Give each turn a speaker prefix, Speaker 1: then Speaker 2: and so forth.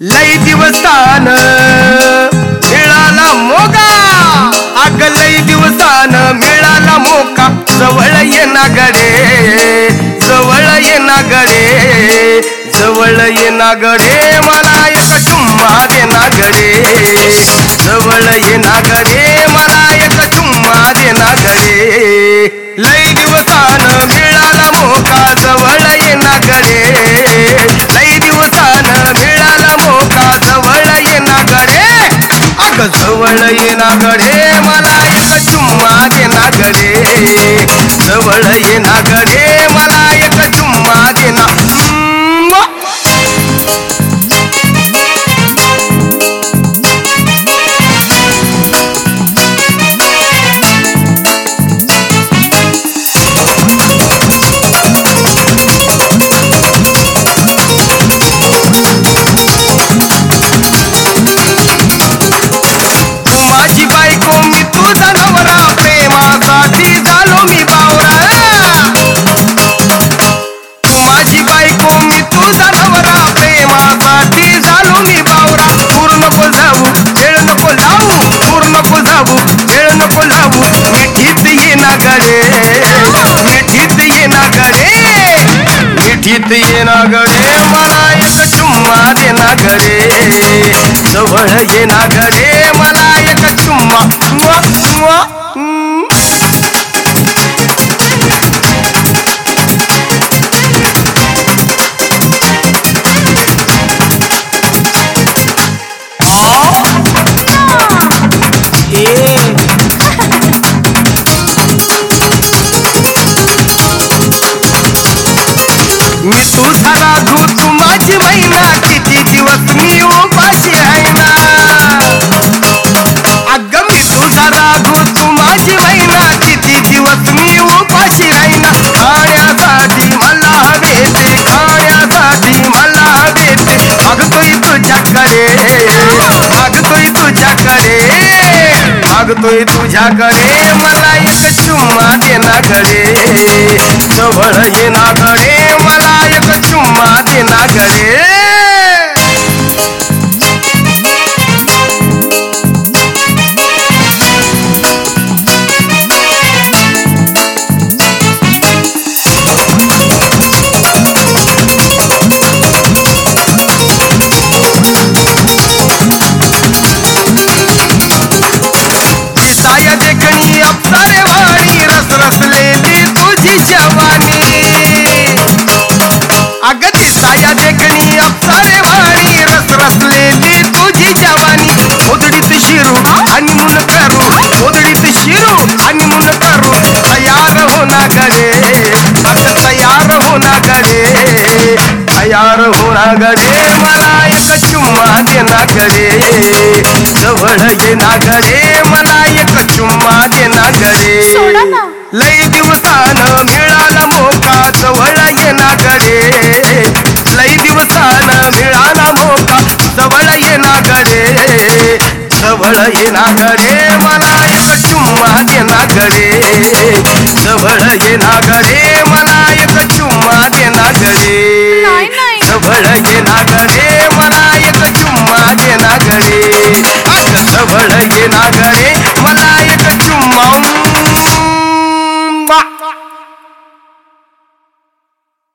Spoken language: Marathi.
Speaker 1: लय दिवसान मिळाला मोगा. अग लय दिवसान मिळाला मोका. जवळ ये नागडे जवळ ये नागडे जवळ ये नागडे मला एक चुम्मा दे नागडे जवळ ये नागडे मला एक चुम्मा दे नागडे लय दिवसान जवळ ये ना गडे मला एक चुम्मा दे ना गडे जवळ ये ना मी तुझा राघू तू माझी महिना किती दिवस मी उपाशी आहे ना. अग मी तुझा राघू तू माझी महिना किती दिवस मी उपाशी राहीना खाण्यासाठी मला हवे ते खाण्यासाठी मला हवे ते मागतोय तुझ्याकडे मागतोय तुझ्याकडे. मागतोय तुझ्याकडे मला एक चुम्मा दे ना गडे. जवळ ये ना गडे मला तयार हो ना गडे तयार हो ना गडे तयार ना गडे मला एक चुम्मा दे ना गडे जवळ मला एक चुम्मा दे ना
Speaker 2: सोडा
Speaker 1: गडे. लई दिवसान मिळाला मोका जवळ ये ना गडे लई दिवसान मिळाला मोका जवळ ये ना गडे जवळ ये ना गडे मला एक ना घरे मला एक चुम्मा दे ना घरे सबळ घे ना घरे मला एक चुम्मा दे ना
Speaker 2: घरे
Speaker 1: सबळ घे ना घरे